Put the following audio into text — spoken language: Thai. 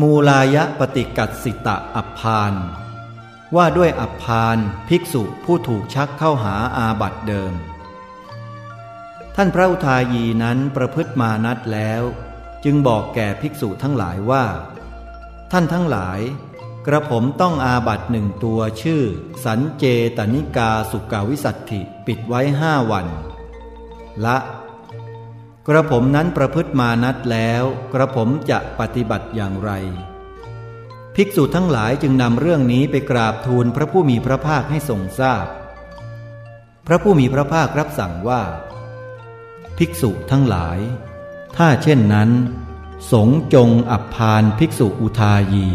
มูลายะปฏิกัดสิตะอัพพาน ว่าด้วยอัพภานภิกษุผู้ถูกชักเข้าหาอาบัติเดิม ท่านพระอุทายีนั้นประพฤติมานัตแล้ว จึงบอกแก่ภิกษุทั้งหลายว่า ท่านทั้งหลาย กระผมต้องอาบัติหนึ่งตัวชื่อ สัญเจตนิกาสุกกวิสัฏฐิปิดไว้ห้าวัน ละ กระผมนั้นประพฤติมานัดแล้ว กระผมจะปฏิบัติอย่างไร ภิกษุทั้งหลายจึงนำเรื่องนี้ไปกราบทูลพระผู้มีพระภาคให้ทรงทราบพพระผู้มีพระภาครับสั่งว่า ภิกษุทั้งหลาย ถ้าเช่นนั้น สงจงอับพานภิกษุอุทายี